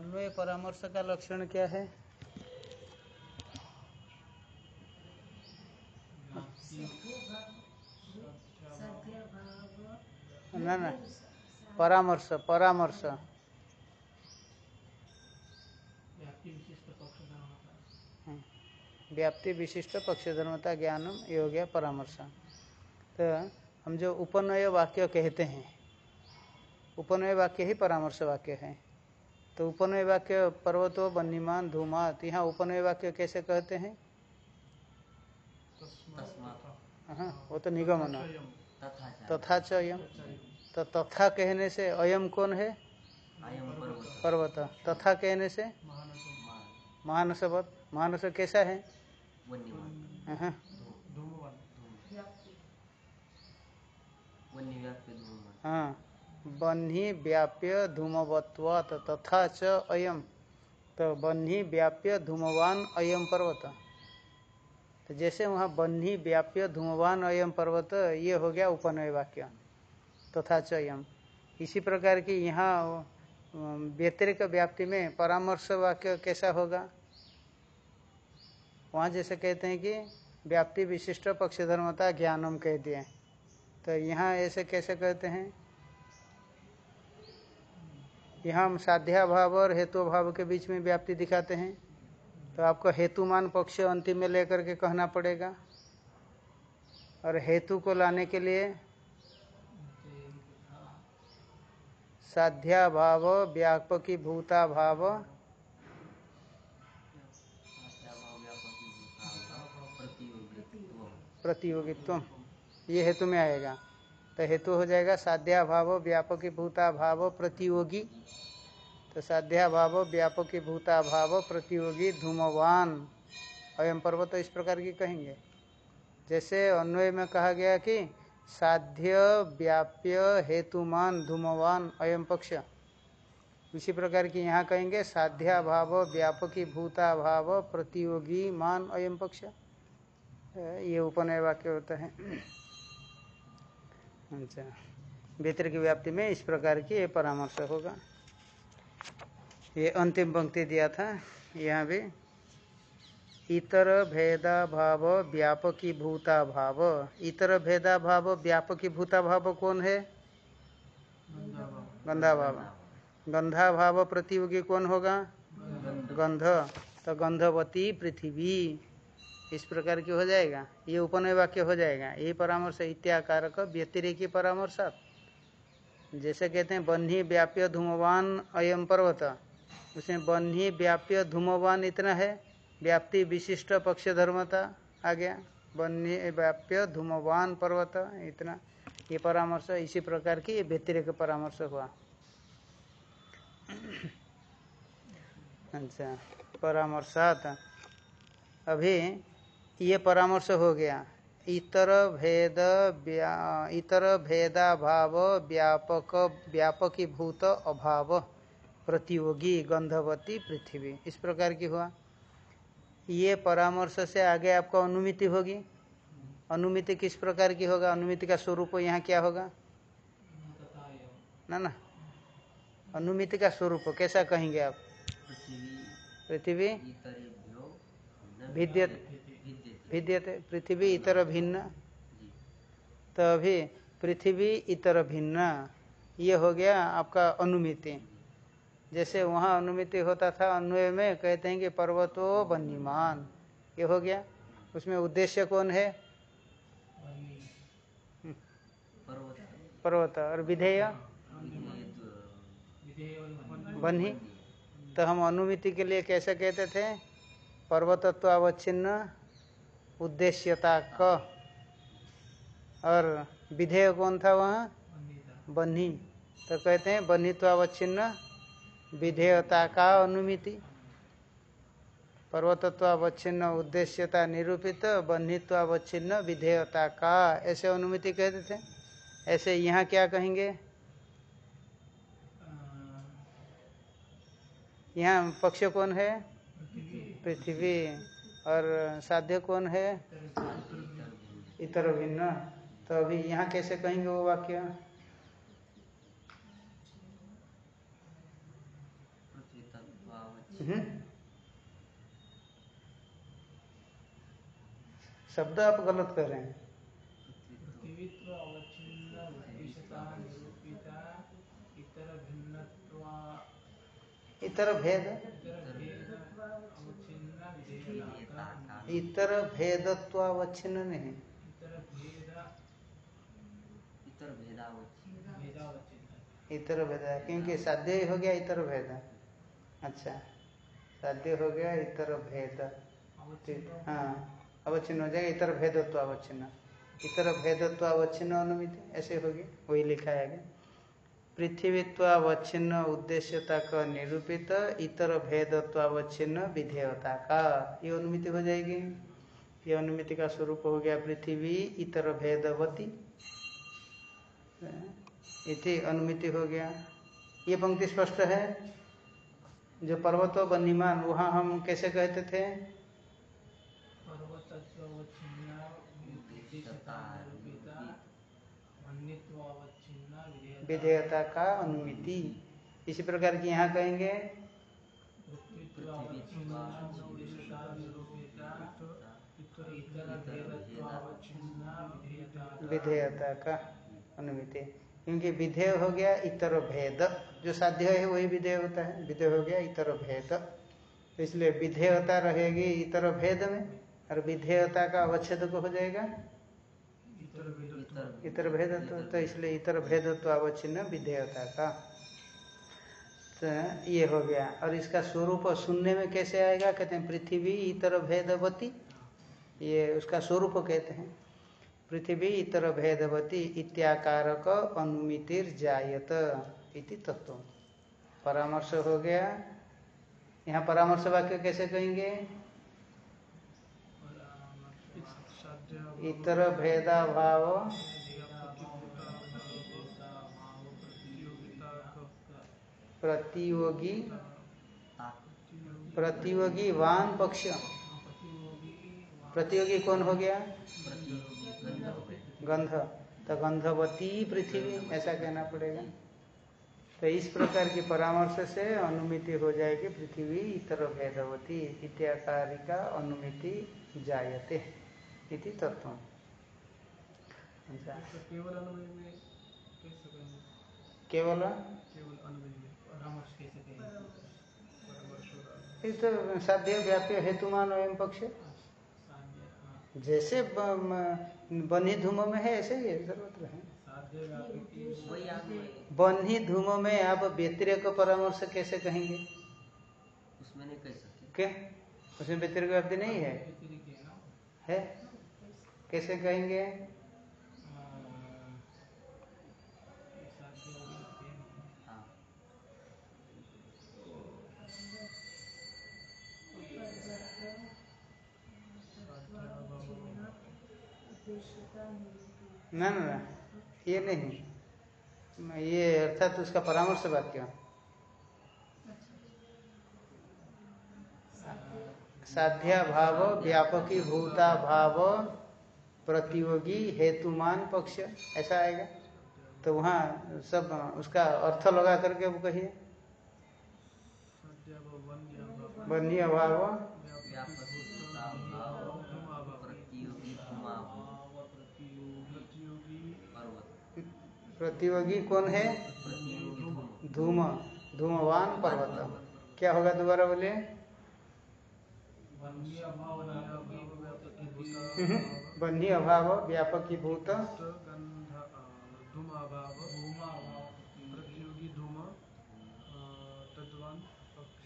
अन्वय परामर्श का लक्षण क्या है? ना ना, परामर्श परामर्श। व्याप्ति विशिष्ट पक्ष धर्मता ज्ञानम ये हो गया परामर्श। तो हम जो उपनय वाक्य कहते हैं उपनय वाक्य ही परामर्श वाक्य है। तो उपनय वाक्य पर्वतो बन्नीमान धूमात। यहाँ उपनय वाक्य कैसे कहते हैं? हाँ वो तो निगमन तथा च अयम तो तथा कहने से अयम कौन है? पर्वत। तथा कहने से? महानसवत। महानस कैसा है? हाँ। हाँ। बन्ही व्याप्य धूमवत्वात तथा च अयम तो बन्ही व्याप्य धूमवान अयम पर्वत। तो जैसे वहाँ बन्ही व्याप्य धूमवान अयम पर्वत, ये हो गया उपनय वाक्य। तथा च अयम इसी प्रकार की यहाँ व्यतिरिक व्याप्ति में परामर्श वाक्य कैसा होगा? वहाँ जैसे कहते हैं कि व्याप्ति विशिष्ट पक्षधर्मता ज्ञानम कह दिए। तो यहाँ ऐसे कैसे कहते हैं? यहाँ हम साध्या भाव और हेतु भाव के बीच में व्याप्ति दिखाते हैं तो आपको हेतुमान पक्ष अंतिम में लेकर के कहना पड़ेगा। और हेतु को लाने के लिए साध्या भाव व्यापकी भूता भाव प्रतियोगित्व, ये हेतु में आएगा। तो हेतु हो जाएगा साध्या भाव व्यापकी भूता भाव प्रतियोगी। तो साध्या भाव व्यापकी भूता भाव प्रतियोगी धूमवान। अयम पर्वत इस प्रकार की कहेंगे। जैसे अन्वय में कहा गया कि साध्य, व्याप्य, हेतुमान, धूमवान अयम पक्ष। इसी प्रकार की यहाँ कहेंगे साध्या भाव व्यापकी भूता भाव प्रतियोगी मान अयम पक्ष। ये उपनय वाक्य होता है। अच्छा। भीतर की व्याप्ति में इस प्रकार की ये परामर्श होगा। ये अंतिम पंक्ति दिया था, यहाँ भी। इतर भेदा भाव व्यापकी भूता भाव इतर भेदा भाव व्यापकी भूता भाव कौन है? गंधा भाव गंधा भाव प्रतियोगी कौन होगा? गंध। तो गंधवती पृथ्वी। इस प्रकार की हो जाएगा। ये उपनय वाक्य हो जाएगा। यही परामर्श इत्याकारक व्यतिरेकी परामर्शात। जैसे कहते हैं, बन्ही व्याप्य धूमवान अयम पर्वत। उसमें बन्ही व्याप्य धूमवान इतना है। व्याप्ति विशिष्ट पक्ष धर्मता आ गया। बन्ही व्याप्य धूमवान पर्वत इतना। ये परामर्श, इसी प्रकार की व्यतिरिक परामर्श हुआ। अच्छा परामर्शात अभी ये परामर्श हो गया। इतर भेद इतर भेदा भाव व्यापक व्यापकी भूत अभाव। प्रतियोगी गंधवती पृथ्वी। इस प्रकार की हुआ। ये परामर्श से आगे आपको अनुमिति होगी। अनुमिति किस प्रकार की होगा? अनुमिति का स्वरूप यहाँ क्या होगा? ना ना। अनुमिति का स्वरूप, कैसा कहेंगे आप? पृथ्वी भिद्यत। पृथ्वी इतर भिन्न। तो अभी पृथ्वी इतर भिन्न। ये हो गया आपका अनुमिति। जैसे वहाँ अनुमिति होता था, अन्वय में कहते हैं कि पर्वतो बनीमान ये हो गया। उसमें उद्देश्य कौन है? पर्वत और विधेय? बन्ही। तो हम अनुमिति के लिए कैसे कहते थे? पर्वतत्वावच्छिन्न, उद्देश्यता क। और विधेय कौन था वहाँ? बन्ही। तो कहते हैं बन्हीत्वावच्छिन्न विधेयता का अनुमिति। पर्वतत्वावच्छिन्न, उद्देश्यता निरूपित बन्हीत्वावच्छिन्न विधेयता का। ऐसे अनुमिति कहते थे। ऐसे यहाँ क्या कहेंगे? यहाँ पक्ष कौन है? पृथ्वी। और साध्य कौन है? इतर भिन्न। तो अभी यहाँ कैसे कहेंगे वो वाक्य? हम्म? शब्द आप गलत कर रहे हैं। इतर भेद। इतर भेदत्वावच्छिन्न नहीं। इतर भेद क्योंकि साध्य हो गया इतर भेद। अच्छा। साध्य हो गया इतर भेद। हाँ अवच्छिन्न हो जाएगा इतर भेदत्व अवच्छिन्न। इतर भेदत्व अवच्छिन्न अनुमिति ऐसे होगी वही लिखा है आगे। पृथ्वीत्वावच्छिन्न उद्देश्यता का निरूपित इतर भेदत्वावच्छिन्न विधेयता का। ये अनुमिति हो जाएगी। ये अनुमिति का स्वरूप हो गया पृथ्वी इतर भेदवती। इति अनुमिति हो गया। ये पंक्ति स्पष्ट है? जो पर्वतो बन्नीमान वहाँ हम कैसे कहते थे? विधेयता। का अनुमिति। इसी प्रकार की यहाँ कहेंगे। विधेयता का अनुमिति। क्योंकि विधेय हो गया इतर भेद। जो साध्य है वही विधेय होता है। विधेय हो गया इतर भेद। तो इसलिए विधेयता रहेगी इतर भेद में और विधेयता का अवच्छेद को हो जाएगा। इतर भेद तो, तो इसलिए इतर भेदत्व अवच्छिन्न विधेयता का। तो ये हो गया। और इसका स्वरूप सुनने में कैसे आएगा? कहते हैं पृथ्वी इतर भेदवती। ये उसका स्वरूप कहते हैं। पृथ्वी इतर भेदवती इत्याकारक अनुमितिर जायत इति तत्व परामर्श हो गया। यहाँ परामर्श वाक्य कैसे कहेंगे? इतर भेदाभाव। प्रतियोगी। प्रतियोगी वान पक्ष। प्रतियोगी कौन हो गया? गंध तो गंधवती पृथ्वी ऐसा कहना पड़ेगा। तो इस प्रकार की परामर्श से अनुमिति हो जाएगी पृथ्वी इतर भेदवती इत्याकारिका अनुमिति जायते इति तत्व अच्छा। केवल अनुमति में कैसे कहेंगे केवल? केवल अनुमति में परामर्श कैसे कहेंगे परामर्श रहा ये तो साध्य व्याप्य हेतुमान एवं पक्ष। जैसे बन्ही धूमो में है ऐसे ही है सर्वत्र है। बनी बन्ही धूमों में आप व्यतिरेक परामर्श कैसे कहेंगे? उसमें नहीं कह सकते क्या? उसमें व्यतिरेक व्याप्ति नहीं है? है? कैसे कहेंगे? ना ना ना ये नहीं। ये अर्थात तो उसका परामर्श वाक्य साध्या भाव व्यापकी भूता भाव प्रतियोगी हेतुमान पक्ष ऐसा आएगा? तो वहाँ सब उसका अर्थ लगा करके वो कहिए। बन्ही अभाव व्यापकता भाव प्रतियोगी धुमाभाव पर्वत प्रतियोगी कौन है? धूम धूम धूमवान पर्वत क्या होगा दोबारा बोले हम्म, बन्ही अभाव व्यापकी भूत।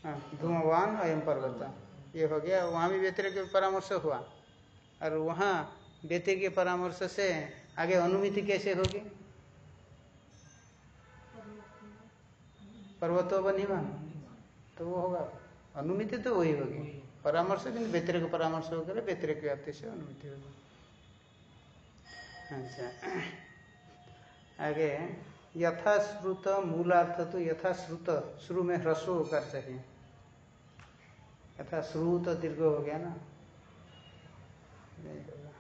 हाँ, धूमवान अयम पर्वत ये हो गया वहाँ भी व्यतिरिक परामर्श हुआ। और वहाँ व्यतिरिक परामर्श से आगे अनुमिति कैसे होगी? पर्वतो बनीमान तो वो होगा। अनुमिति तो वही होगी। परामर्श किन्तु व्यतिरिक परामर्श होकर व्यतिरिक व्याप्ति से अनुमिति होगी। अच्छा। आगे, यथाश्रुत मूलार्थ तो यथाश्रुत, श्रु में ह्रस्व होकर चाहिए यथा श्रुत दीर्घ हो गया ना नहीं होगा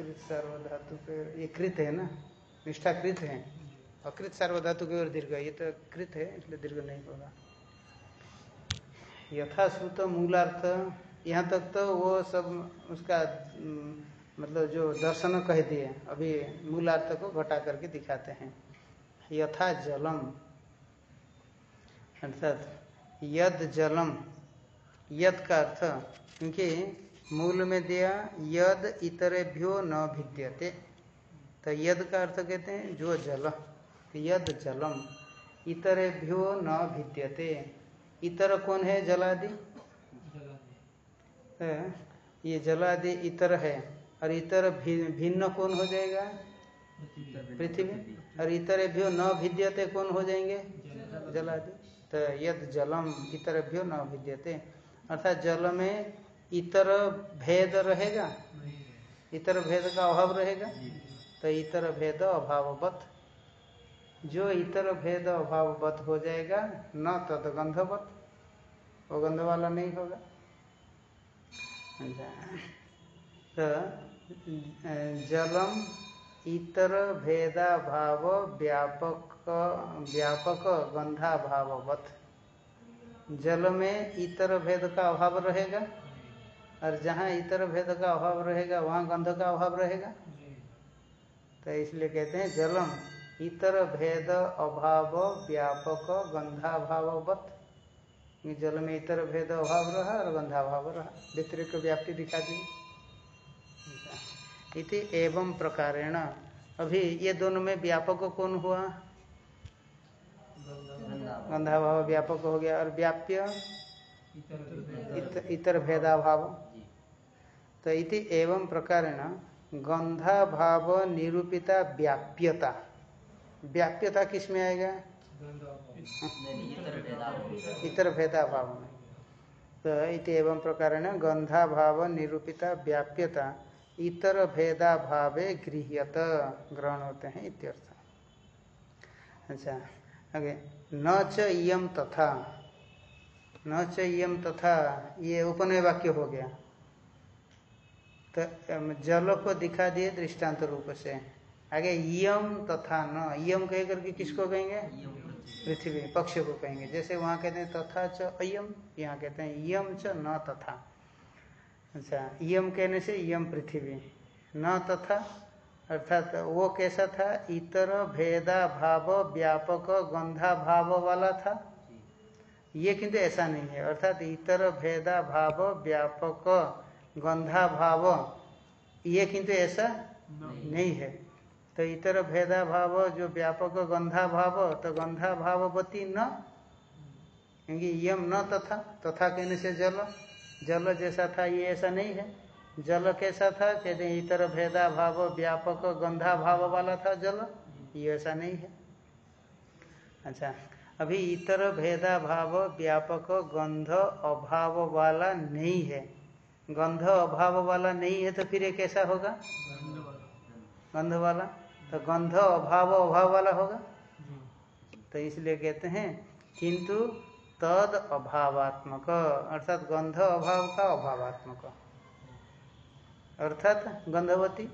अकृत सर्वधातु पे ये कृत है ना? निष्ठाकृत है। अकृत सार्वधातु की ओर दीर्घ ये तो कृत है, इसलिए दीर्घ नहीं होगा। यथाश्रुत मूलार्थ, यहाँ तक तो वो सब उसका मतलब जो दर्शन कह दिए, अभी मूलार्थ को घटा करके दिखाते हैं। यथा जलम, अर्थात यद जलम, यद का अर्थ, क्योंकि मूल में दिया यद इतरेभ्यो न भिद्यते। तो यद का अर्थ कहते हैं जो जल तो यद जलम इतरेभ्यो न भिद्यते। इतर कौन है जलादि? जला ये जलादि इतर है और इतर भि- भिन्न कौन हो जाएगा? पृथ्वी। और इतरेभ्यो न भिद्यते कौन हो जाएँगे? जलादि। तो यद जलम इतरेभ्यो न भिद्यते। अर्थात जल में इतर भेद रहेगा? इतर भेद का अभाव रहेगा? तो इतर भेद अभाववत। जो इतर भेद अभाववत हो जाएगा न तद गंधवत वो गंध वाला नहीं होगा। अच्छा। तो जलम इतर भेदा भाव व्यापक व्यापक गंधा भाववत जल में इतर भेद का अभाव रहेगा? और जहाँ इतर भेद का अभाव रहेगा वहाँ गंध का अभाव रहेगा। तो इसलिए कहते हैं जलम इतर भेद अभाव व्यापक गंधाभाववत। ये जल में इतर भेद अभाव रहा और गंधाभाव रहा। व्यतिरिक्त व्याप्ति दिखा दी। इति एवं प्रकारेण। अभी ये दोनों में व्यापक कौन हुआ? गंधाभाव व्यापक हो गया। और व्याप्य? इतर इत, इतर भेदाभाव। तो इति एवं प्रकारेण गंधा भाव निरूपिता व्याप्यता। व्याप्यता किसमें आएगा? इतर भेदा भाव में। तो इति एवं प्रकारेण गंधा भाव निरूपिता व्याप्यता इतर भेदा भावे गृह्यत, ग्रहण होते हैं इत्यर्थ। अच्छा आगे, न च इयम तथा। न च इयम तथा, ये उपनय वाक्य हो गया। तो जल को दिखा दिए दृष्टांत रूप से। आगे यम तथा न। यम कह करके किसको कहेंगे? पृथ्वी पक्ष को कहेंगे। जैसे वहाँ कहते हैं तथा च अयम यहाँ कहते हैं यम च न तथा। अच्छा यम कहने से यम पृथ्वी न तथा अर्थात वो कैसा था? इतर भेदा भाव व्यापक गंधा भाव वाला था। ये किंतु ऐसा नहीं है। अर्थात इतर भेदा भाव व्यापक गंधा भाव ये किंतु ऐसा नहीं। नहीं है। तो इतर भेदा भाव जो व्यापक गंधा भाव तो गंधा भाववती न। क्योंकि यम न तथा तथा कहने से जल जल जैसा था ये ऐसा नहीं है। जल कैसा था? कहते हैं इतर भेदा भाव व्यापक गंधा भाव वाला था जल। ये ऐसा नहीं है। अच्छा अभी इतर भेदा भाव व्यापक गंध अभाव वाला नहीं है। गंध अभाव वाला नहीं है तो फिर ये कैसा होगा? गंध वाला। तो गंध अभाव अभाव वाला होगा? तो इसलिए कहते हैं, किंतु तद अभावात्मक, अर्थात गंध अभाव का अभावात्मक। अर्थात गंधवती।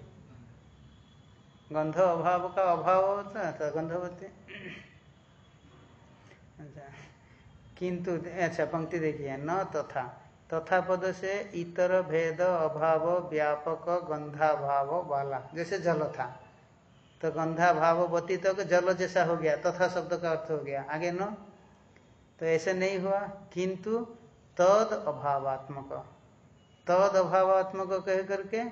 गंध अभाव का अभाव होता तो गंधवती। अच्छा किंतु अच्छा पंक्ति देखिए, न तथा। तथा पद से इतर भेद अभाव व्यापक गंधा भाव वाला। जैसे जल था। तो गंधा भाव बती तक जल जैसा हो गया तथा शब्द का अर्थ हो गया। आगे न। तो ऐसे नहीं हुआ। किंतु तद अभावात्मक। तद अभावात्मक कह करके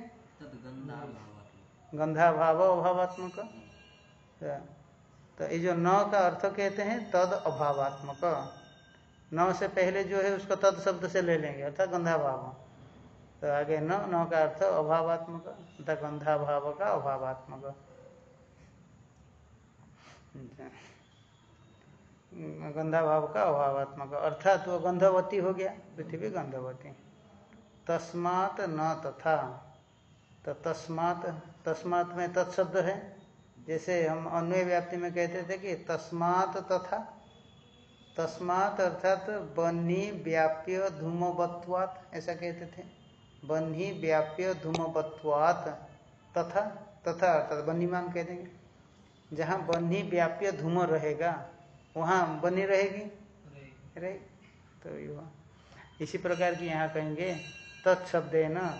गंधा भाव अभावात्मक। तो, तो ये जो न का अर्थ कहते हैं तद अभावात्मक। न से पहले जो है उसको तद शब्द से ले लेंगे, अर्थात गंधा भाव तो आगे न न का अर्थ अभावात्मक, अर्थात गंधा भाव का अभावात्मक। गंधा भाव का अभावात्मक, अर्थात वो गंधवती हो गया, पृथ्वी गंधवती। तस्मात न तथा। तो तस्मात तस्मात में तत्शब्द है। जैसे हम अन्वय व्याप्ति में कहते थे कि तस्मात तथा। तस्मात अर्थात बन्ही व्याप्य धूमवत्वात ऐसा कहते थे। बन्ही व्याप्य धूमवत्वात तथा तथा अर्थात बन्हीमान कह देंगे। जहाँ बन्ही व्याप्य धूम रहेगा वहाँ बनी रहेगी। रहे तो ये हुआ। इसी प्रकार की यहाँ कहेंगे तत्शब्द न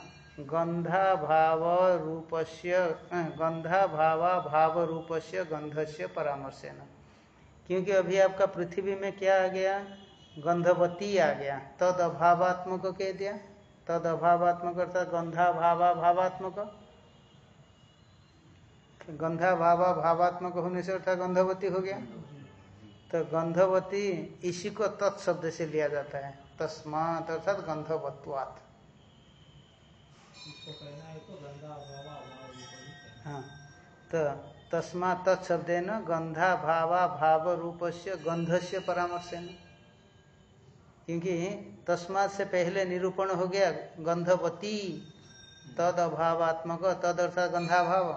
गंधा भाव रूपस्य गंधा भावा भाव रूपस्य गंधस्य परामर्शन। क्योंकि अभी आपका पृथ्वी में क्या आ गया? गंधवती आ गया। तद अभावात्मक कह दिया। तद अभावात्मक अर्थात गंधा भावा भावात्मक गंधा भावा भावात्मक होने से अर्थात गंधवती हो गया। तो गंधवती इसी को तत्शब्द से लिया जाता है। तस्मात अर्थात गंधवत्वात्। कहना है तो गंगा भावा भाव विपरीत है। हाँ तो तस्मात तत्शब्द न गंधा भावा भाव रूप से गंध से परामर्शन। क्योंकि तस्मात से पहले निरूपण हो गया गंधवती तद अभावात्मक तद अर्थात गंधाभाव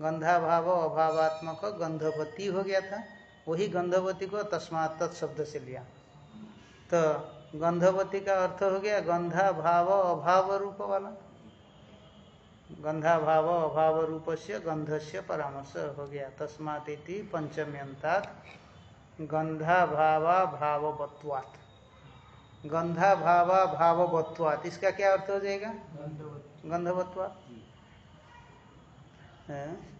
गंधाभाव अभावात्मक गंधवती हो गया था। वही गंधवती को तस्मात तत्शब्द से लिया। तो गंधवती का अर्थ हो गया गंधा भाव अभाव रूप वाला। गंधा भाव अभाव रूप से गंध से परामर्श हो गया। तस्मात गंधा भावा भाववत्वात् गंधा भावा भाववत्वात् इसका क्या अर्थ हो जाएगा? गंधवती गंधवत्वात् हैं?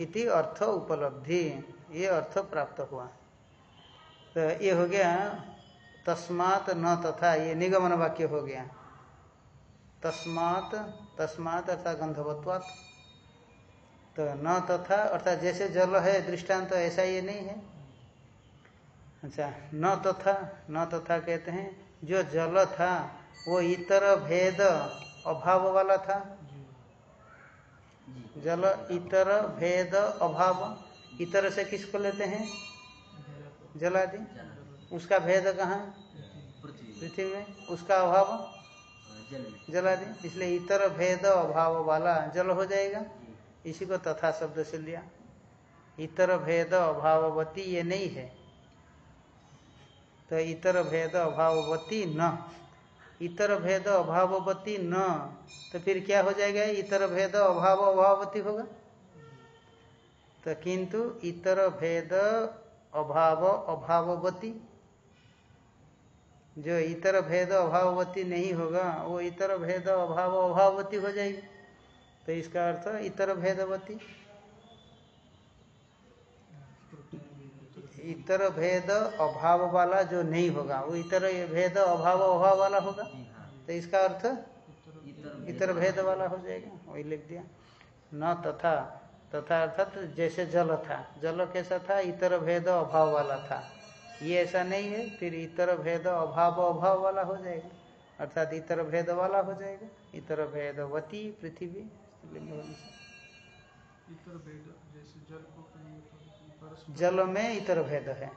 इति अर्थ उपलब्धि, ये अर्थ प्राप्त हुआ। तो ये हो गया, तस्मात न तथा, ये निगमन वाक्य हो गया। तस्मात तस्मात अर्थात गंधवत्वात्। तो न तथा, अर्थात जैसे जल है, दृष्टांत तो ऐसा ये नहीं है। अच्छा न तथा न तथा कहते हैं, जो जल था, वो इतर भेद अभाव वाला था। जल इतर भेद अभाव, इतर से किसको लेते हैं? जलादि। उसका भेद कहाँ? पृथ्वी में। उसका अभाव? जलादि। इसलिए इतर भेद अभाव वाला जल हो जाएगा। इसी को तथा शब्द से लिया। इतर भेद अभाववती ये नहीं है। तो इतर भेद अभाववती न। इतर भेद अभाववती न। तो फिर क्या हो जाएगा? इतर भेद अभाव अभाववती होगा। तो किंतु इतर भेद अभाव अभाववती जो इतर भेद अभाववती नहीं होगा, वो इतर भेद अभाव अभाववती हो जाएगी। तो इसका अर्थ इतर भेदवती। इतर भेद अभाव वाला जो नहीं होगा, वो इतर भेद अभाव अभाव वाला होगा। तो इसका अर्थ इतर भेद वाला हो जाएगा, वही लिख दिया। न तथा तथा अर्थात जैसे जल था, जल कैसा था? इतर भेद अभाव वाला था। ये ऐसा नहीं है फिर इतर भेद अभाव अभाव वाला हो जाएगा। अर्थात इतर भेद वाला हो जाएगा। इतर भेदवती पृथ्वी लिंग इतर भेद जैसे जल को कहेंगे तो परस्पर। जल में इतर भेद है।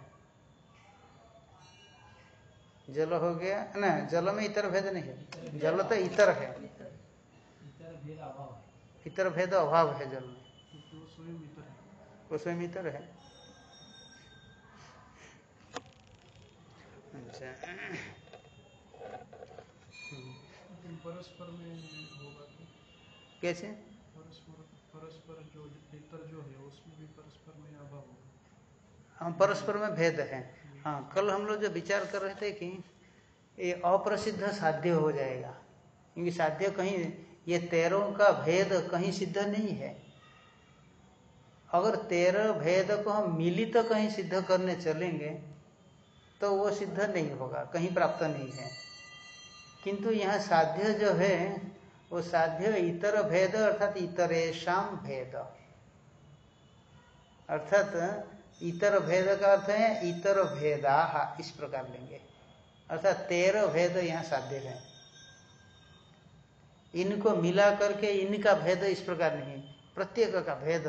जल हो गया ना जल में इतर भेद नहीं है। जल तो इतर है। इतर भेद अभाव है। इतर भेद अभाव है जल में। क्योंकि वो स्वयं इतर है वो स्वयं इतर है अच्छा। परस्पर में होगा कैसे? परस्पर परस्पर जो इतर जो है उसमें भी परस्पर में अभाव होगा। हम परस्पर में भेद है। हाँ कल हम लोग जो विचार कर रहे थे कि ये अप्रसिद्ध साध्य हो जाएगा क्योंकि साध्य कहीं ये तेरों का भेद कहीं सिद्ध नहीं है। अगर तेरह भेद को हम मिलित तो कहीं सिद्ध करने चलेंगे तो वो सिद्ध नहीं होगा, कहीं प्राप्त नहीं है। किंतु यहाँ साध्य जो है, वो साध्य इतर भेद अर्थात इतरेशम भेद। अर्थात इतर भेद का अर्थ है इतर भेदा, इस प्रकार लेंगे। अर्थात तेरह भेद यहाँ साध्य है। इनको मिला करके इनका भेद इस प्रकार नहीं, प्रत्येक का भेद।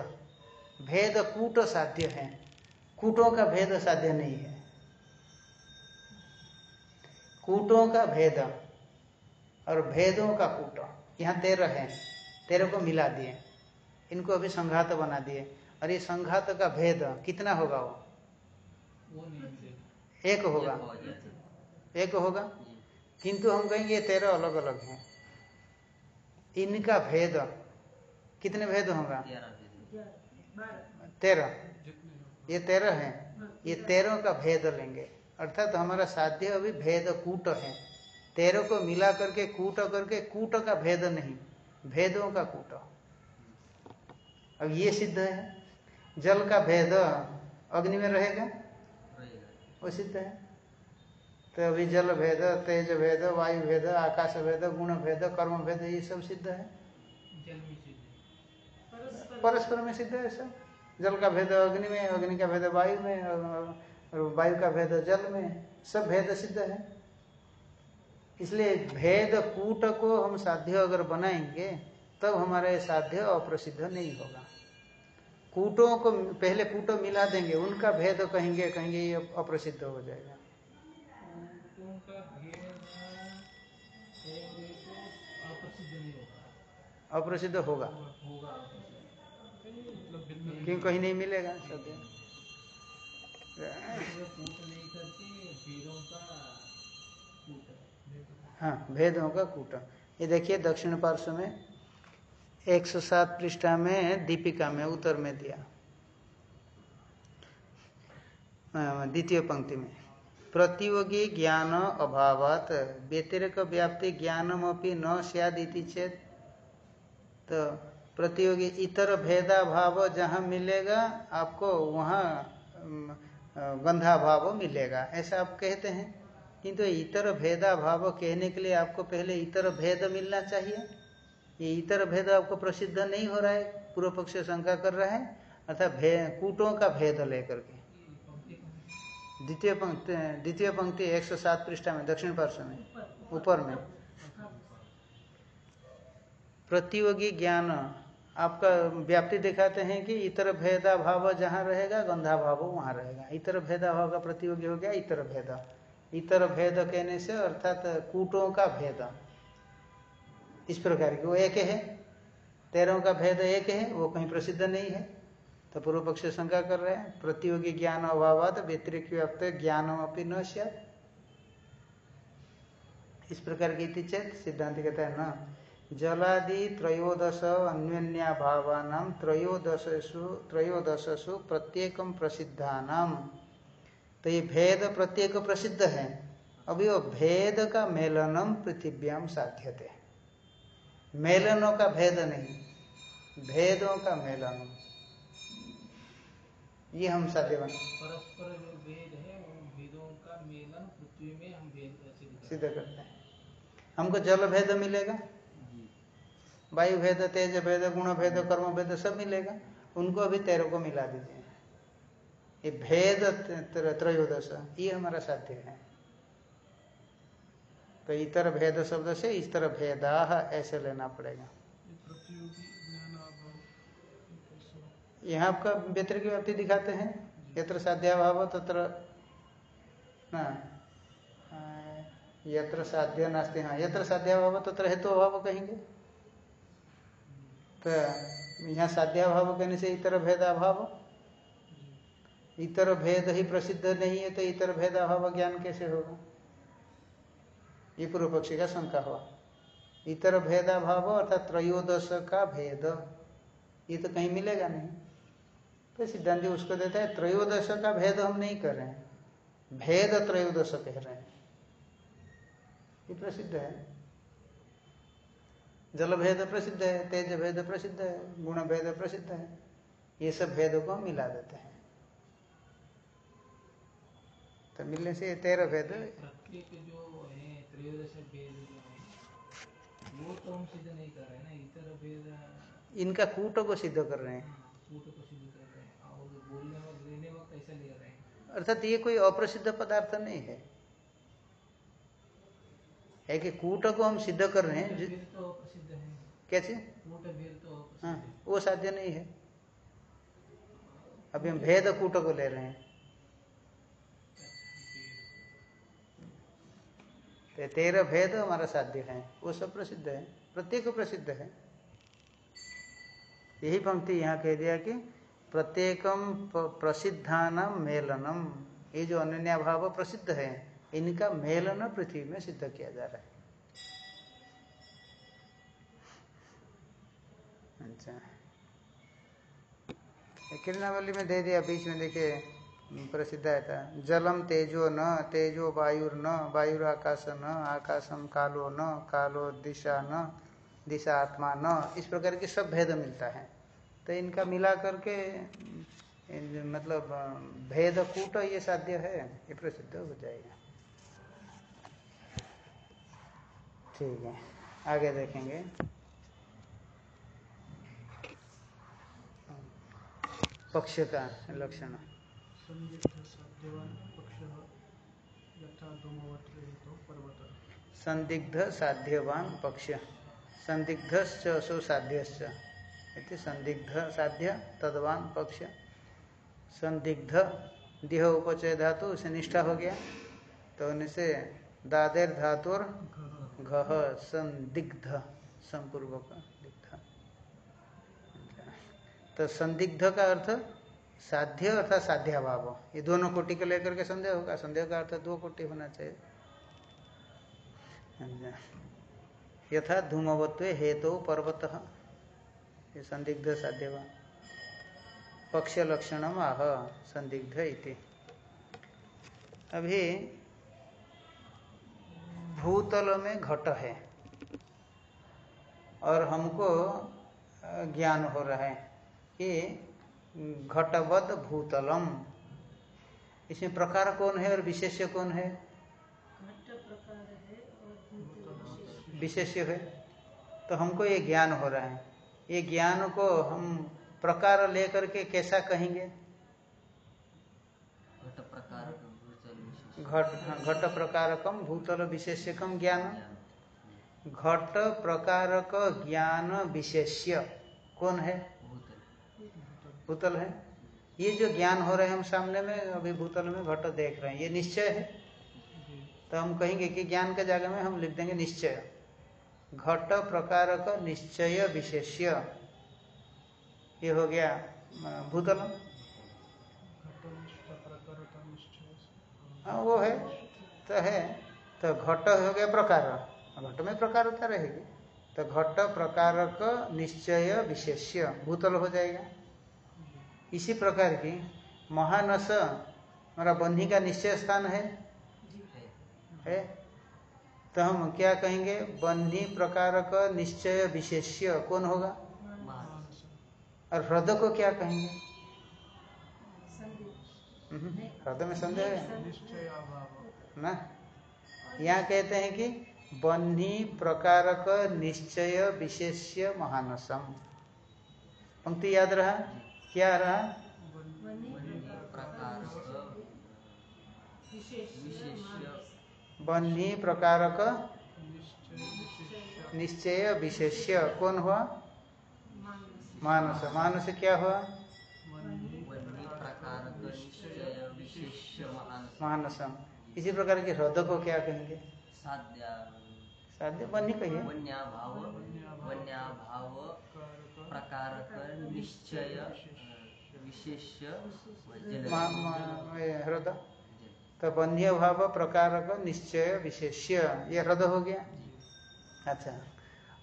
भेद कूट साध्य है, कूटों का भेद साध्य नहीं है। कूटों का भेद और भेदों का कूट। यहाँ तेरह है। तेरह को मिला दिए। इनको अभी संघात बना दिए। और ये संघात का भेद कितना होगा वो? वो एक होगा। एक होगा? किंतु हम कहेंगे ये तेरह अलग अलग हैं। इनका भेद कितने भेद होगा? तेरह। ये तेरह है। ये तेरह का भेद लेंगे। अर्थात हमारा साध्य अभी भेद कूट है। तेरह को मिला करके कूट करके कूट का भेद नहीं, भेदों का कूट। अब ये सिद्ध है। जल का भेद अग्नि में रहेगा? वो सिद्ध है। तो अभी जल भेद, तेज भेद, वायु भेद, आकाश भेद, गुण भेद, कर्म भेद, ये सब सिद्ध है। परस्पर में सिद्ध है सब। जल का भेद अग्नि में, अग्नि का भेद वायु में और वायु का भेद जल में सब भेद सिद्ध है। इसलिए भेद कूट को हम साध्य अगर बनाएँगे तब हमारा ये साध्य अप्रसिद्ध नहीं होगा। कूटों को पहले कूटो मिला देंगे उनका भेद कहेंगे कहेंगे ये अप्रसिद्ध हो जाएगा। अप्रसिद्ध होगा। क्यों कहीं नहीं मिलेगा? सत्य कूट नहीं करके भेदों का कूट हाँ भेदों का कूट। ये देखिए दक्षिण पार्श्व में 107 पृष्ठा में दीपिका में, उत्तर में दिया। द्वितीय पंक्ति में। प्रतियोगी ज्ञान अभावात, व्यतिरेक व्याप्ति ज्ञानम अपनी न सियादिति चेत। तो प्रतियोगी इतर भेदा भाव जहाँ मिलेगा, आपको वहाँ गंधा भाव मिलेगा। ऐसा आप कहते हैं? किंतु इतर भेदा भाव कहने के लिए आपको पहले इतर भेद मिलना चाहिए। ये इतर भेद आपको प्रसिद्ध नहीं हो रहा है, पूर्व पक्ष शंका कर रहा है, अर्थात कूटों का भेद लेकर के। द्वितीय पंक्ति द्वितीय पंक्ति 107 पृष्ठा में, दक्षिण पार्श्व में, ऊपर में। प्रतियोगी ज्ञान आपका व्याप्ति दिखाते हैं कि इतर भेदा भाव जहाँ रहेगा गंधा भाव वहाँ रहेगा। इतर भेदा भाव का प्रतियोगी हो गया, इतर भेद। इतर भेद कहने से अर्थात कूटों का भेद। इस प्रकार की वो एक है। तेरहों का भेद एक है, वो कहीं प्रसिद्ध नहीं है। तो पूर्व पक्ष शंका कर रहे हैं, प्रतियोगी ज्ञान अभावात व्यतिरिक व्याप्त ज्ञानम अपनी न। इस प्रकार की चेत सिद्धांत कहता है न जलादि त्रयोदश अन्योन्या भावानाम त्रयोदशसु त्रयोदशसु प्रत्येकम प्रसिद्धानाम तो ये भेद प्रत्येक प्रसिद्ध है अभी वो भेद का मेलनम पृथिव्याम साध्यते मेलनों का भेद नहीं भेदों का मेलन ये हम साध्य बन। परस्पर जो भेद है उन भेदों का मेलन पृथ्वी में हम भेद सिद्ध करते हैं। हमको जल भेद मिलेगा? वायु भेद तेज भेद गुण भेद कर्म भेद सब मिलेगा। उनको अभी तेरह को मिला दीजिए। ये भेद त्रयोदश, ये हमारा साध्य है। तो इतर भेद शब्द से इस तरह भेदा ऐसे लेना पड़ेगा। यहाँ आपका व्यतिरिक व्याप्ति दिखाते हैं। यत्र साध्याभाव, तत्र ना, यत्र साध्य नास्ति। हाँ यत्र साध्याभाव, तत्र हेतु अभाव कहेंगे। तो यहाँ साध्याभाव कहने से इतर भेदाभाव। इतर भेद ही प्रसिद्ध नहीं है तो इतर भेदाभाव ज्ञान कैसे होगा? ये पूर्व पक्षी का शंका हुआ। इतर भेदाभाव अर्थात त्रयोदश का भेद, ये तो कहीं मिलेगा नहीं। तो सिद्धांत उसको देता है, त्रयोदश का भेद हम नहीं कर रहे हैं। भेद त्रयोदश कह रहे हैं। ये प्रसिद्ध है। जल भेद प्रसिद्ध है तेज भेद प्रसिद्ध है गुण भेद प्रसिद्ध है ये सब भेदों को मिला देते हैं। तो मिलने से ये तेरह भेद जो है त्रयोदश भेद वो तो हम सिद्ध नहीं कर रहे ना इतर भेद इनका कूट को सिद्ध कर रहे हैं। कूट को सिद्ध कर रहे हैं और बोलने वक्त लेने वक्त ऐसा ले रहे हैं। अर्थात ये कोई अप्रसिद्ध पदार्थ नहीं है। है कि कूट को हम सिद्ध कर रहे हैं तो है। कैसे तो हाँ वो साध्य नहीं है। अभी हम भेद कूट को ले रहे हैं। तो तेरह भेद हमारा साध्य है वो सब प्रसिद्ध है प्रत्येक प्रसिद्ध है। यही पंक्ति यहाँ कह दिया कि प्रत्येकम प- प्रसिद्धानाम मेलनम ये जो अनन्या भाव प्रसिद्ध है इनका मेलन पृथ्वी में सिद्ध किया जा रहा है। अच्छा। किरणावली में दे दिया, बीच में देखिए प्रसिद्ध है था। जलम तेजो न, तेजो वायुर न, वायुर आकाश न, आकाशम कालो न, कालो दिशा न, दिशा आत्मा न, इस प्रकार के सब भेद मिलता है। तो इनका मिला करके मतलब भेद कूट ये साध्य है, ये प्रसिद्ध हो जाएगा। ठीक है, आगे देखेंगे। पक्ष का लक्षण। संदिग्ध साध्यवान पक्षः। संदिग्ध साध्यवान पक्ष संदिग्ध साध्य तदवान पक्ष। संदिग्ध देह उपचय धातु से निष्ठा हो गया। तो उनसे दादेर धातुर घ संदिग्ध, संपूर्वक दिग्ध। तो संदिग्ध का अर्थ साध्य अर्थात साध्याभाव। ये दोनों कोटि को लेकर के संदेह होगा। संदेह का अर्थ दो कोटि होना चाहिए। यथा धूमवत्व हेतु पर्वत। ये संदिग्ध साध्यवा पक्ष लक्षण आह, संदिग्ध इति। अभी भूतल में घट है और हमको ज्ञान हो रहा है कि घटवद भूतलम। इसमें प्रकार कौन है और विशेष कौन है? विशेष्य है। तो हमको ये ज्ञान हो रहा है। ये ज्ञान को हम प्रकार लेकर के कैसा कहेंगे घट प्रकार भूतल विशेष घट घट प्रकारकम भूतल विशेष्यकम ज्ञान। घट प्रकारक ज्ञान विशेष्य। कौन है? भूतल है। ये जो ज्ञान हो रहे हैं हम सामने में, अभी भूतल में घट देख रहे हैं। ये निश्चय है? तो हम कहेंगे कि ज्ञान के जगह में हम लिख देंगे निश्चय। घट प्रकार निश्चय विशेष्य। ये हो गया भूतल घटनिष्ठ प्रकारता निश्चय हाँ वो है। तो है। तो घट हो गया प्रकार। घट में प्रकारता रहेगी। तो घट प्रकार का निश्चय विशेष्य भूतल हो जाएगा। इसी प्रकार की महानस हमारा बन्ही का निश्चय स्थान है। है। तो हम क्या कहेंगे? बन्ही प्रकार का निश्चय विशेष्य कौन होगा? और हृदय को क्या कहेंगे? हृदय में संदेह है ना? यहाँ कहते हैं कि बन्ही प्रकारक निश्चय विशेष्य महानसम। पंक्ति याद रहा? क्या रहा? बन्ही प्रकारक निश्चय विशेष्य। कौन हुआ? मानस। मानस। क्या हुआ? मानसम। इसी प्रकार के हृदय को क्या कहेंगे? साध्या। साध्य बन्ही कहिए। वन्याभाव वन्याभाव प्रकारक निश्चय हृदय तो बन्ही भाव प्रकारक निश्चय विशेष्य ये हृदय हो गया। अच्छा।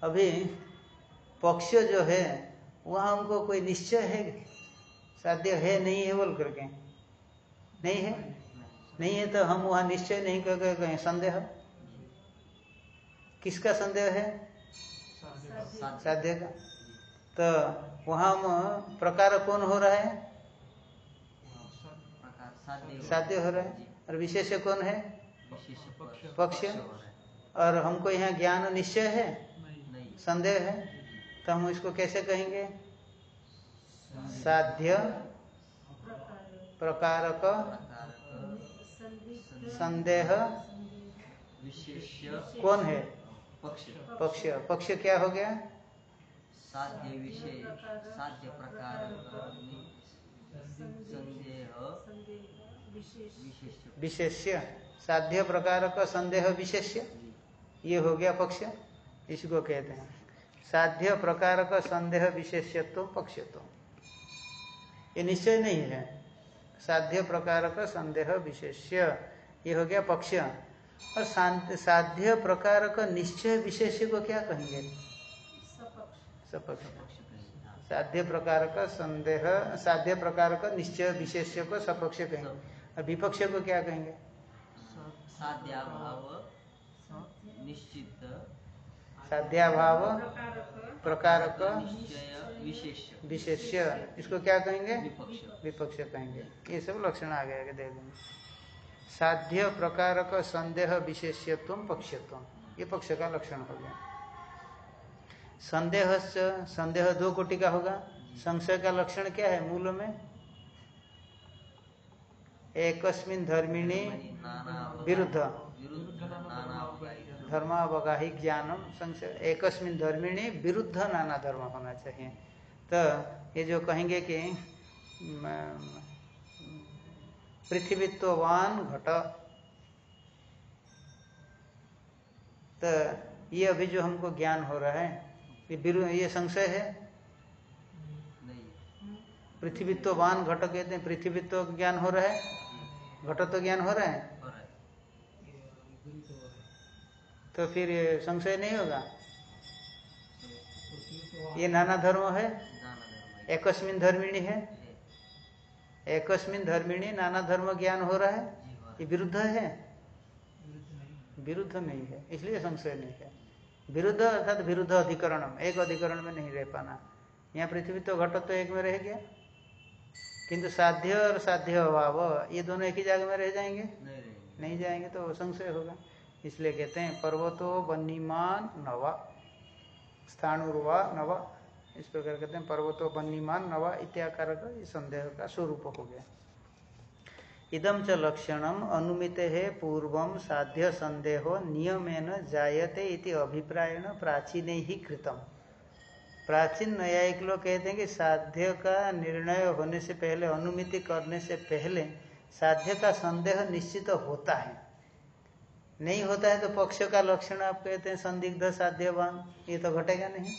अभी पक्ष जो है वहाँ हमको कोई निश्चय है? साध्य है नहीं है बोल करके। नहीं है? नहीं है तो हम वहाँ निश्चय नहीं करके कहें, संदेह? किसका संदेह है? साध्य का। तो वहाँ हम प्रकार कौन हो रहा है? साध्य हो रहा है। और विशेष कौन है? पक्ष। और हमको यहाँ ज्ञान निश्चय है? संदेह है? तो हम इसको कैसे कहेंगे? साध्य। प्रकारक। संदेह कौन है? पक्ष। पक्ष। पक्ष क्या हो गया? साध्य विषय साध्य प्रकार। संदेह विशेष विशेष्य। साध्य प्रकार का संदेह विशेष्य? ये हो गया पक्ष। इसको कहते हैं। साध्य प्रकार का संदेह विशेष्यत्व पक्षत्व। ये निश्चय नहीं है। साध्य प्रकार का संदेह विशेष्य। ये हो गया पक्ष। और साध्य प्रकार का निश्चय विशेष को क्या कहेंगे? सपक्ष। साध्य प्रकार का संदेह साध्य प्रकार का निश्चय विशेष्य को सपक्ष कहेंगे। और विपक्ष को क्या कहेंगे? साध्याभाव निश्चित। साध्याभाव प्रकार का विशेष। विशेष्य। इसको क्या कहेंगे? विपक्ष। विपक्ष कहेंगे। ये सब लक्षण आ गया दे देंगे साध्य प्रकार का संदेह विशेष्यत्व पक्षत्व ये पक्ष का लक्षण हो गया। संदेह संदेह दो कोटि का होगा। संशय का लक्षण क्या है मूल में? एकस्मिन धर्मिणी विरुद्ध। धर्मावगाही ज्ञानम संशय। एकस्मिन धर्मिणी विरुद्ध नाना धर्म होना चाहिए। तो ये जो कहेंगे कि म, पृथ्वीत्ववान घट। तो ये अभी जो हमको ज्ञान हो रहा है ये ये संशय है? नहीं पृथ्वीत्ववान घट कहते हैं पृथ्वीत्व ज्ञान हो रहा है? घट तो ज्ञान हो रहा है। तो फिर ये संशय नहीं होगा? ये नाना धर्म है। एकस्मिन धर्मिणी है। एकस्मिन धर्मिणी नाना धर्म ज्ञान हो रहा है? ये विरुद्ध है? विरुद्ध नहीं है। इसलिए संशय नहीं है। विरुद्ध अर्थात विरुद्ध अधिकरण। एक अधिकरण में नहीं रह पाना। यहाँ पृथ्वी तो घट तो एक में रह गया। किंतु साध्य और साध्य अभाव ये दोनों एक ही जगह में रह जाएँगे? नहीं नहीं जाएँगे तो संशय होगा। इसलिए कहते हैं पर्वतो बन्नीमान नवा स्थानुर्वा नवा। इस प्रकार कहते हैं, पर्वतो बन्नीमान नवा इत्याकार का ये संदेह का स्वरूप हो गया। इदम च लक्षणम अनुमित है पूर्वम साध्य संदेहो, नियमेन जायते इति अभिप्रायण प्राचीन ही कृतम। प्राचीन न्यायिक लोग कहते हैं कि साध्य का निर्णय होने से पहले, अनुमिति करने से पहले साध्य का संदेह निश्चित तो होता है। नहीं होता है तो पक्ष का लक्षण आप कहते हैं, संदिग्ध, साध्यवान, ये तो घटेगा नहीं।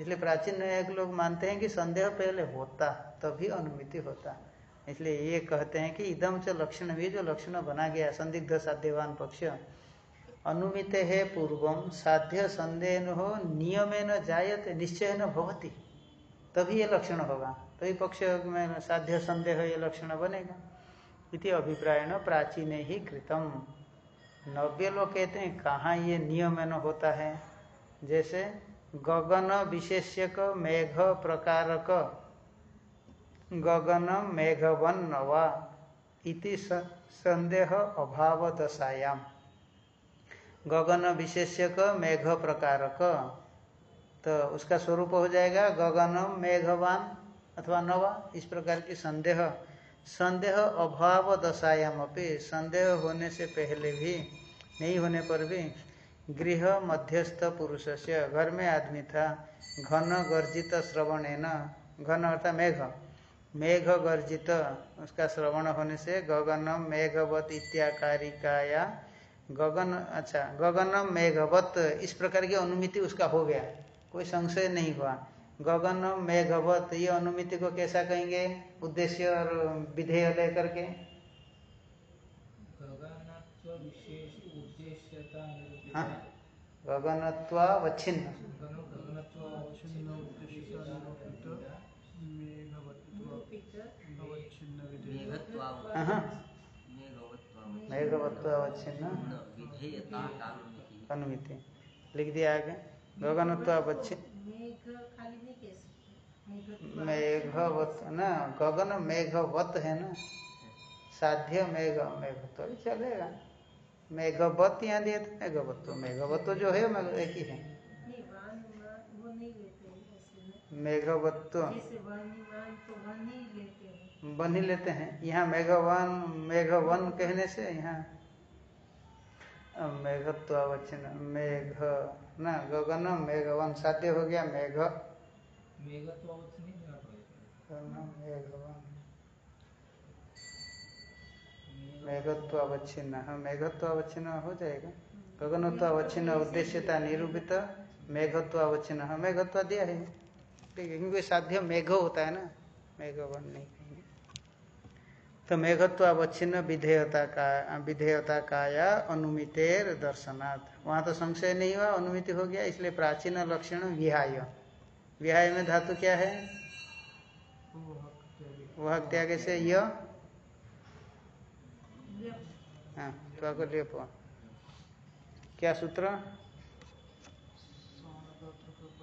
इसलिए प्राचीन न्यायिक लोग मानते हैं कि संदेह पहले होता, तभी अनुमिति होता। इसलिए ये कहते हैं कि इदम से लक्षण भी जो लक्षण बना गया, संदिग्ध साध्यवान पक्ष। अनुमित है पूर्वम साध्य संदेह हो नियमे न जायते निश्चय न भवती। तभी ये लक्षण होगा। तभी पक्ष में साध्य संदेह ये लक्षण बनेगा। इति अभिप्राय न प्राचीन ही कृतम। नव्य लोग कहते हैं, कहाँ ये नियम होता है? जैसे गगन विशेष्यक मेघ प्रकारक। गगन मेघवन नवा इति संदेह अभाव दशायाम गगन विशेष्यक मेघ प्रकारक। तो उसका स्वरूप हो जाएगा गगन मेघवान अथवा नवा इस प्रकार की संदेह। संदेह अभाव दशायाम अपनी संदेह होने से पहले भी, नहीं होने पर भी गृह मध्यस्थ पुरुष से घर में आदमी था। घन गर्जित श्रवण न घन अर्थात मेघ। मेघ गर्जित, उसका श्रवण होने से गगन मेघवत इत्याकारिकाया, गगन अच्छा गगन मेघवत, इस प्रकार की अनुमिति उसका हो गया। कोई संशय नहीं हुआ। गगन मेघवत, ये अनुमिति को कैसा कहेंगे? उद्देश्य और विधेय लेकर के गगनत्व विशेष उद्देश्यता निरूपिता हाँ गगनत्वावच्छिन्न गगन गगनत्व अवच्छिन्न उद्देश्यता निरूपिता मेघत्वाव हाँ। मेघवत्वाव मेघवत्वावच्छिन्न न विधेयता कानुमिति। अनुमिति लिख दिया आगे। गगनत्वावच्छिन्न मेघ खाली नहीं कह सकते मेघवत ना गगन मेघवत है ना? साध्य मेघ मेघ तो चलेगा। मेघवत यहाँ दिया था मेघवत तो मेघवत तो जो है एक ही है। मेघवत। तो बन ही लेते हैं। यहाँ मेघवान मेघवन कहने से यहाँ मेघत्वावचन मेघ ना गगन मेघवन साध्य हो गया मेघ। मेघत्व अवच्छ नहीं अवच्छिन्न गगन मेघवन मेघत्वावच्छिन्न हाँ हो जाएगा। गगनत्व अवच्छिन्न उद्देश्यता निरूपित मेघत्वावच्छिन्न। हाँ मेघत्व दिया है। ठीक है क्योंकि साध्य मेघ होता है ना। मेघवन नहीं कहेंगे। तो मेघत्वावच्छिन्न विधेयता का विधेयता काया अनुमितेर दर्शनार्थ वहाँ तो संशय नहीं हुआ अनुमिति हो गया इसलिए प्राचीन लक्षण विहाय। विहाय में धातु क्या है? वह त्याग। से य व्यक्त हाँ त्वा क्या सूत्र?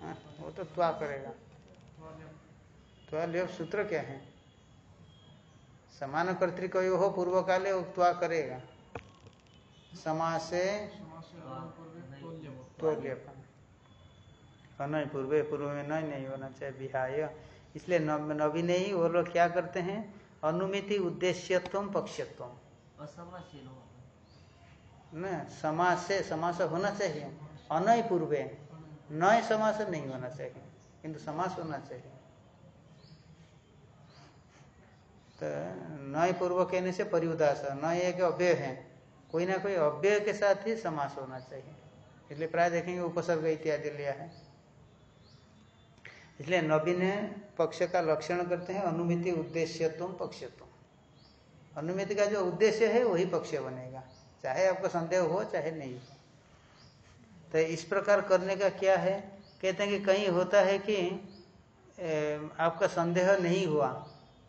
हाँ, वो तो त्वा करेगा। त्वा लेप सूत्र क्या है? समान कर्तिक हो पूर्व काले त्वा करेगा। समास से तो नहीं पूर्व पूर्व में नहीं नहीं होना चाहिए विहाय। इसलिए नव नहीं वो लोग क्या करते हैं? अनुमिति उद्देश्यत्व पक्षत्व। न, समास से समास होना चाहिए। अनय पूर्वे, नय समास नहीं होना चाहिए, किंतु समास होना चाहिए। तो नय पूर्व कहने से परिउदास, नय एक अव्यय है। कोई ना कोई अव्यय के साथ ही समास होना चाहिए। इसलिए प्राय देखेंगे उपसर्ग इत्यादि लिया है। इसलिए नवीन पक्ष का लक्षण करते हैं, अनुमिति उद्देश्यत्व पक्षत्व। अनुमिति का जो उद्देश्य है, वही पक्ष बनेगा। चाहे आपको संदेह हो, चाहे नहीं। तो इस प्रकार करने का क्या है? कहते हैं कि कहीं होता है कि आपका संदेह नहीं हुआ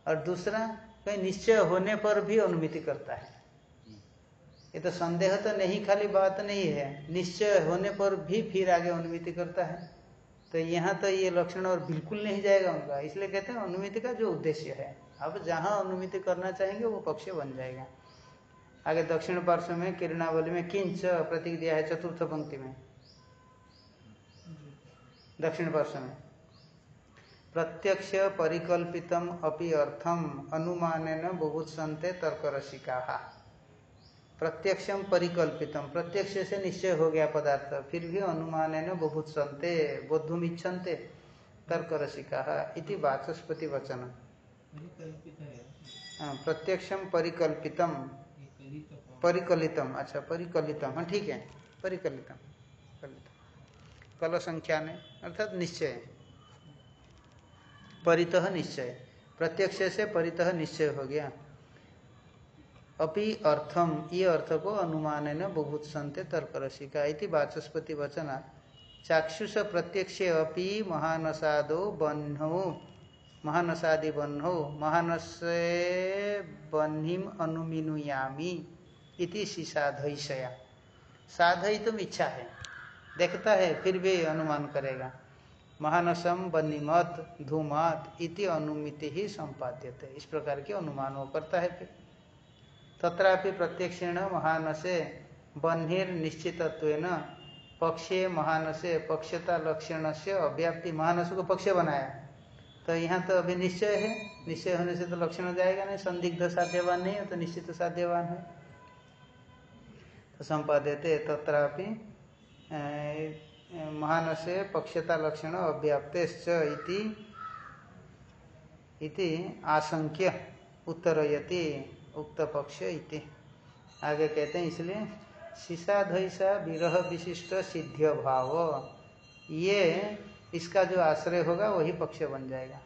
और दूसरा, कहीं निश्चय होने पर भी अनुमिति करता है। ये तो संदेह तो नहीं, खाली बात नहीं है। निश्चय होने पर भी फिर आगे अनुमिति करता है। तो यहाँ तो ये लक्षण और बिल्कुल नहीं जाएगा उनका। इसलिए कहते हैं अनुमिति का जो उद्देश्य है। अब जहाँ अनुमिति करना चाहेंगे, वो पक्ष बन जाएगा। आगे दक्षिण पार्श्व में, किरणावली में, किंच प्रतीक दिया है चतुर्थ पंक्ति में। दक्षिण पार्श्व में। प्रत्यक्ष परिकल्पितम अपि अर्थम अनुमान तर्क रसिका प्रत्यक्षम परिकल्पितम। प्रत्यक्ष से निश्चय हो गया पदार्थ। फिर भी अनुमान बुभुत्सन्ते बोधुम इच्छन्ते तर्क रसिका इति वाचस्पति वचन है प्रत्यक्षम परिकल्पितम परिकलितम अच्छा परिकलितम हाँ ठीक है परिकलितम कलितम कल संख्या ने अर्थात निश्चय। परितः निश्चय। प्रत्यक्ष से परितः निश्चय हो गया। अपि अर्थम ये अर्थ को अनुमान न बहुत संते तर्क रसिका इति वाचस्पति वचना चाक्षुष प्रत्यक्ष अपि महानसादो बन्हो महानसादि बन्हो, महानसे बन्हिम अनुमिनुयामी इति साधयया साधयितुम इच्छा है। देखता है, फिर भी अनुमान करेगा। महानसम बन्नीमत धूमत इति अनुमिति ही संपाद्यते। इस प्रकार के अनुमान वो करता है फिर। तथापि प्रत्यक्षेण महानसे बन्हिर निश्चितत्व पक्षे, महानसे पक्षता लक्षण से अव्याप्ति। महानस को पक्ष बनाया। तो यहाँ तो अभी निश्चय है। निश्चय होने से तो लक्षण जाएगा, नहीं संदिग्ध साध्यवान नहीं है तो निश्चित साध्यवान है। तो संपाद्यते तत्रापि महानसे पक्षता लक्षण अव्याप्ते इति इति आशंक्य उत्तरयति, उक्त पक्ष इति। आगे कहते हैं इसलिए शीशाधैसा विरह विशिष्ट सिद्ध भाव ये इसका जो आश्रय होगा वही पक्ष बन जाएगा।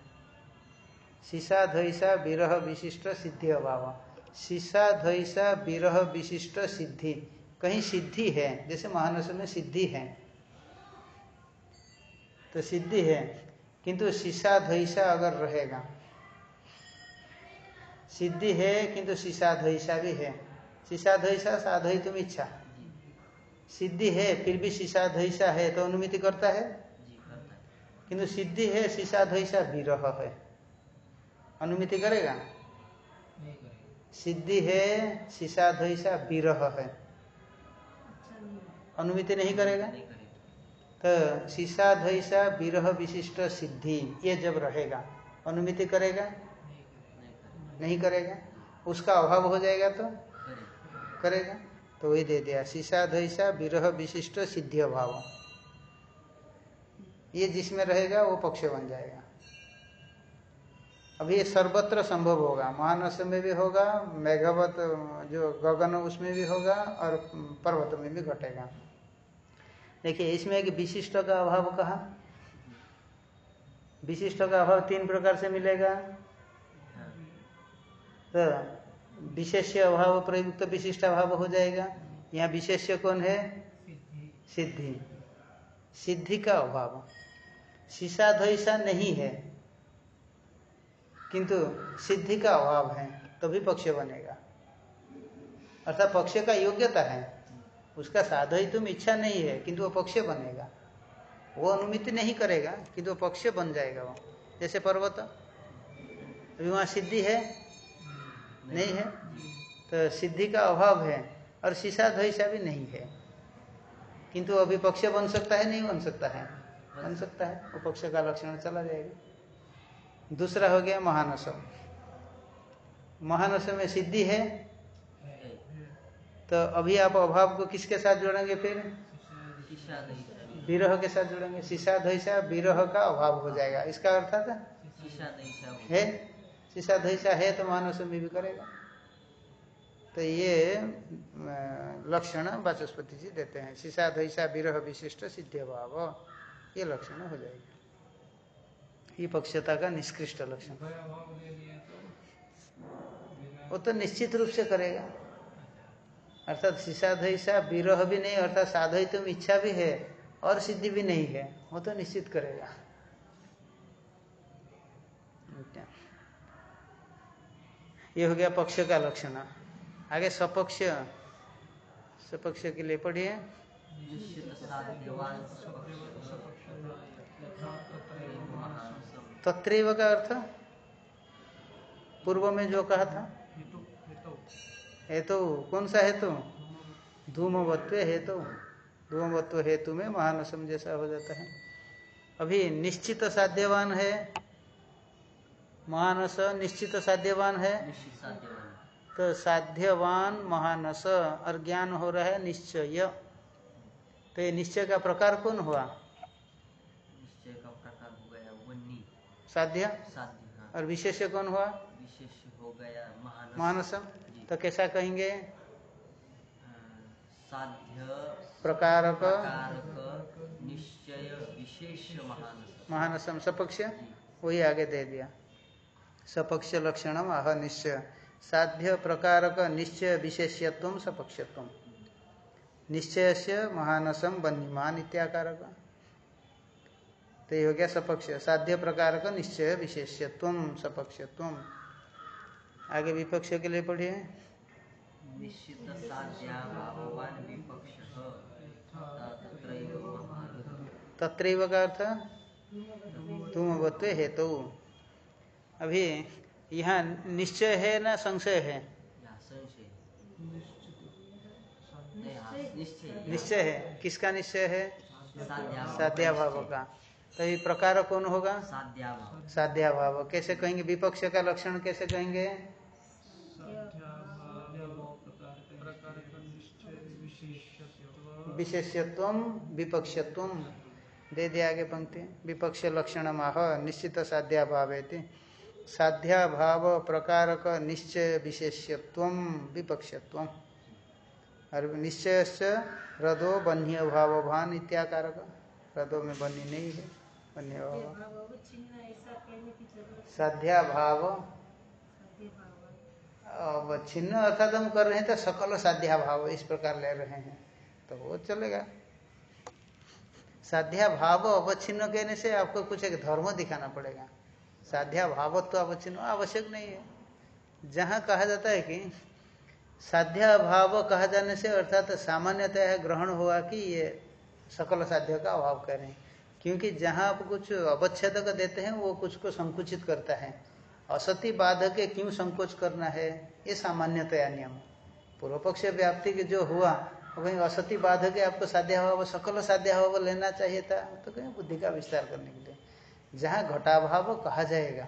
शीशाधैसा विरह विशिष्ट सिद्धि अभाव। भाव शीशाधैसा विरह विशिष्ट सिद्धि। कहीं सिद्धि है, जैसे महानस में सिद्धि है। तो सिद्धि है, किंतु शीशाधैसा अगर रहेगा। सिद्धि है, किंतु शीशाधैसा भी है। शीशाधैसा साधई तुम इच्छा। सिद्धि है, फिर भी शीशाधैसा है तो अनुमिति करता है। किंतु सिद्धि है शीशाधैसा विरह है। अनुमिति करेगा? सिद्धि है शीशाधैसा विरह है। अनुमिति नहीं करेगा? नहीं करेगा। तो शीशाधैसा विरह विशिष्ट सिद्धि ये जब रहेगा अनुमिति करेगा? नहीं करेगा। उसका अभाव हो जाएगा तो? करेगा। तो वही दे दिया शीशाधैसा विरह विशिष्ट सिद्धि अभाव। ये जिसमें रहेगा वो पक्ष बन जाएगा। अभी ये सर्वत्र संभव होगा। महानस में भी होगा, मेघवत, जो गगन उसमें भी होगा और पर्वत में भी घटेगा। देखिए, इसमें एक विशिष्ट का अभाव कहा? विशिष्ट का अभाव तीन प्रकार से मिलेगा। तो विशेष्य अभाव, प्रयुक्त विशिष्ट अभाव हो जाएगा। यहाँ विशेष्य कौन है? सिद्धि। सिद्धि का अभाव। शीशाधैसा नहीं है, किंतु सिद्धि का अभाव है, तभी तो पक्ष बनेगा। अर्थात पक्ष का योग्यता है, उसका साधय तुम इच्छा नहीं है, किंतु वो पक्ष बनेगा। वो अनुमिति नहीं करेगा, किंतु वो पक्ष बन जाएगा वो। जैसे पर्वत, अभी वहाँ सिद्धि है? नहीं है? तो सिद्धि का अभाव है, और शीशा ध्वैसा भी नहीं है। किंतु अभी पक्ष बन सकता है, नहीं बन सकता है। बन सकता है उपक्ष का लक्षण चला जाएगा। दूसरा हो गया महानस। महानस में सिद्धि है? तो अभी आप अभाव को किसके साथ जोड़ेंगे फिर? विरह के साथ जोड़ेंगे। शीशा ध्वैसा विरह का अभाव हो जाएगा। इसका अर्थ था? है? शीशा ध्वैसा है तो मानस में भी करेगा। तो ये लक्षण वाचस्पति जी देते हैं। शीशा ध्वैसा विरह विशिष्ट सिद्ध भाव ये लक्षण हो जाएगा। ये पक्षता का निष्कृष्ट लक्षण। वो तो निश्चित रूप से करेगा। अर्थात शीशाधैसा विरह भी नहीं, अर्थात साधय तुम इच्छा भी है और सिद्धि भी नहीं है, वो तो निश्चित करेगा। अच्छा। ये हो गया पक्ष का लक्षण। आगे सपक्ष सपक्ष के लिए पढ़िए। तत्रैव का अर्थ? पूर्व में जो कहा था? हेतु कौन सा हेतु? धूमवत्व हेतु। धूमवत्व हेतु में महानसम जैसा हो जाता है। अभी निश्चित साध्यवान है। महानस निश्चित साध्यवान है। तो साध्यवान महानस और ज्ञान हो रहा है निश्चय। तो ये निश्चय का प्रकार कौन हुआ निश्चय का प्रकार हो गया वन्नी साध्य हाँ। और विशेष कौन हुआ? विशेष हो गया महानस तो कैसा कहेंगे? साध्य। प्रकारक। निश्चय। विशेष महानस। महानसम। सपक्ष। वही आगे दे दिया। सपक्ष लक्षणम आह निश्चय। साध्य प्रकारक निश्चय विशेष्यत्व सपक्षत्व। निश्चय से महानसम बन्यमान इत्याकारक तो ये हो गया सपक्ष साध्य प्रकार का निश्चय विशेष्यत्व सपक्षत्व आगे विपक्ष के लिए पढ़िए। निश्चित साध्या भाववान तत्रैव का अर्थ? तुम हेतु। अभी यहाँ निश्चय है ना संशय है? हाँ, निश्चय। निश्चय है। किसका निश्चय है? साध्याभाव का। तो ये प्रकार कौन होगा? साध्याभाव। कैसे कहेंगे? विपक्ष का लक्षण कैसे कहेंगे? विशेषत्व विपक्षत्व। दे दिया आगे पंक्ति। विपक्ष लक्षण माह निश्चित साध्याभाव साध्याभाव प्रकारक निश्चय विशेष्यत्व विपक्षत्व। और निश्चय से रदो बन्य भाव भान इत्याकारक। रदो में बनी नहीं है। साध्या भाव अब छिन्न अर्थात हम कर रहे हैं तो सकल साध्या भाव इस प्रकार ले रहे हैं। तो वो चलेगा। साध्या भाव अवच्छिन्न कहने से आपको कुछ एक धर्म दिखाना पड़ेगा। साध्या भाव तो अवच्छिन्न आवश्यक नहीं है। जहाँ कहा जाता है कि साध्या भाव कहा जाने से अर्थात सामान्यतः ग्रहण हुआ कि ये सकल साध्य का अभाव कह रहे हैं। क्योंकि जहाँ आप कुछ अवच्छेदक देते हैं, वो कुछ को संकुचित करता है। असति बाधक के क्यों संकोच करना है? ये सामान्यतया नियम। पूर्व पक्ष व्याप्ति के जो हुआ, वो कहीं असति बाधक के आपको साध्याभाव सकल साध्याभाव लेना चाहिए था। तो कहीं बुद्धि का विस्तार करने के लिए। जहाँ घटाभाव कहा जाएगा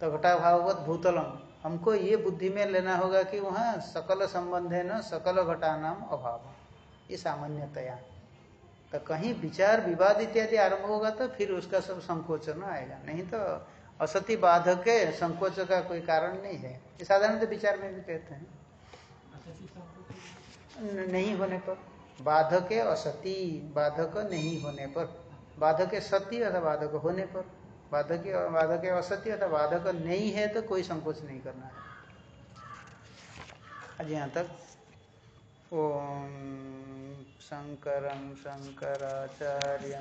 तो घटाभाववत भूतलम। हमको ये बुद्धि में लेना होगा कि वहाँ सकल संबंध है न, सकल घटा नाम अभाव। ये सामान्यतया। तो कहीं विचार विवाद इत्यादि आरंभ होगा तो फिर उसका सब संकोचन आएगा। नहीं तो असति बाधक के संकोच का कोई कारण नहीं है। ये साधारणतः विचार में भी कहते हैं। नहीं होने पर। बाधक असति, बाधक नहीं होने पर। बाधक सत्य अथवा बाधक होने पर। बाधक बाधक असत्य अथवा बाधक नहीं है तो कोई संकोच नहीं करना है। आज यहाँ तक ओम शंकर शंकराचार्य